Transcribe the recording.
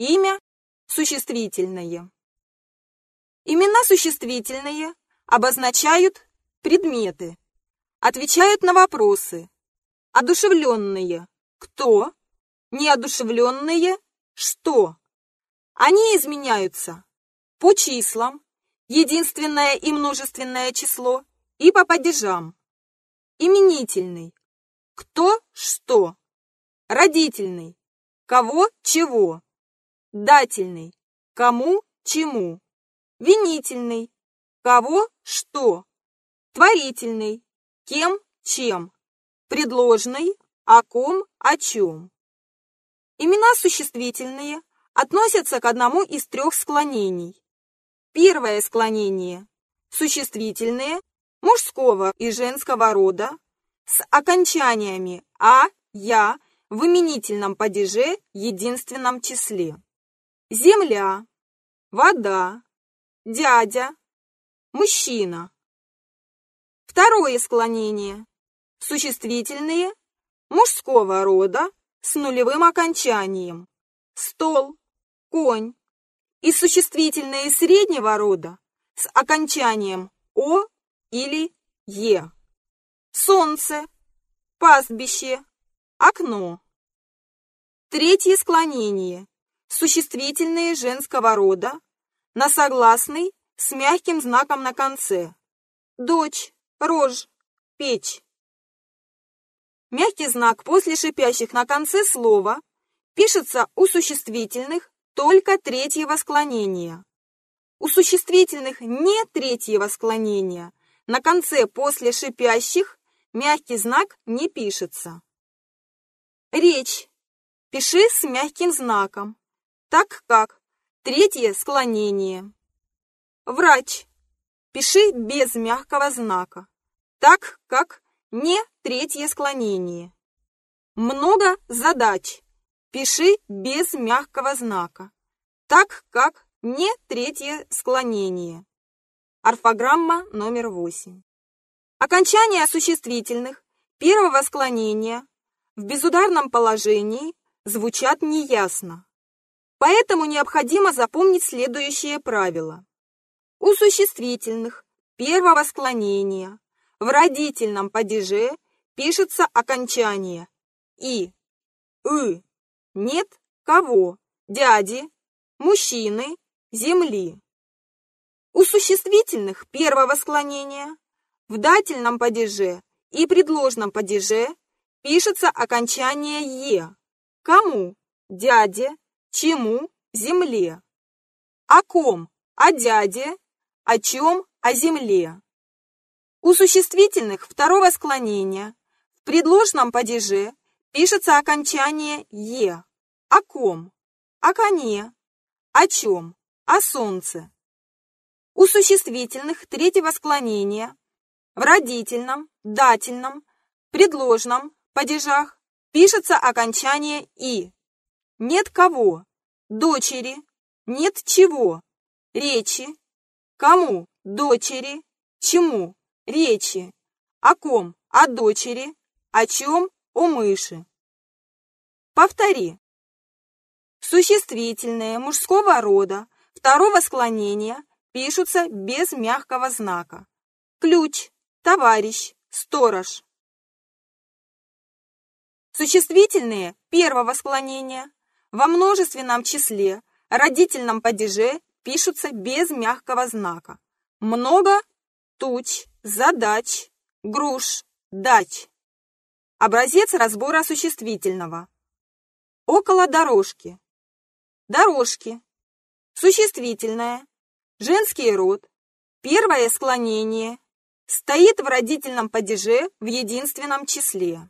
Имя существительное. Имена существительные обозначают предметы, отвечают на вопросы. Одушевленные – кто? Неодушевленные – что? Они изменяются по числам, единственное и множественное число, и по падежам. Именительный – кто, что. Родительный – кого, чего. Дательный – кому, чему. Винительный – кого, что. Творительный – кем, чем. Предложный – о ком, о чем. Имена существительные относятся к одному из трех склонений. Первое склонение – существительные мужского и женского рода с окончаниями «а», «я» в именительном падеже единственном числе. Земля, вода, дядя, мужчина. Второе склонение. Существительные мужского рода с нулевым окончанием. Стол, конь. И существительные среднего рода с окончанием «о» или «е». Солнце, пастбище, окно. Третье склонение. Существительные женского рода на согласный с мягким знаком на конце. Дочь, рожь, печь. Мягкий знак после шипящих на конце слова пишется у существительных только третьего склонения. У существительных не третьего склонения на конце после шипящих мягкий знак не пишется. Речь. Пиши с мягким знаком, так как третье склонение. Врач. Пиши без мягкого знака, так как не третье склонение. Много задач. Пиши без мягкого знака, так как не третье склонение. Орфограмма номер восемь. Окончание существительных первого склонения в безударном положении звучат неясно. Поэтому необходимо запомнить следующее правило. У существительных первого склонения в родительном падеже пишется окончание «и», «ы», нет кого, дяди, мужчины, земли. У существительных первого склонения в дательном падеже и предложном падеже пишется окончание «е». Кому? Дяде. Чему? Земле. О ком? О дяде. О чем? О земле. У существительных второго склонения в предложном падеже пишется окончание «е». О ком? О коне. О чем? О солнце. У существительных третьего склонения в родительном, дательном, предложном падежах пишется окончание «и». Нет кого, дочери, нет чего, речи, кому, дочери, чему, речи, о ком, о дочери, о чем, о мыши. Повтори. Существительные мужского рода второго склонения пишутся без мягкого знака. Ключ, товарищ, сторож. Существительные первого склонения во множественном числе родительном падеже пишутся без мягкого знака. Много туч, задач, груш, дач. Образец разбора существительного. Около дорожки. Дорожки. Существительное. Женский род. Первое склонение. Стоит в родительном падеже в единственном числе.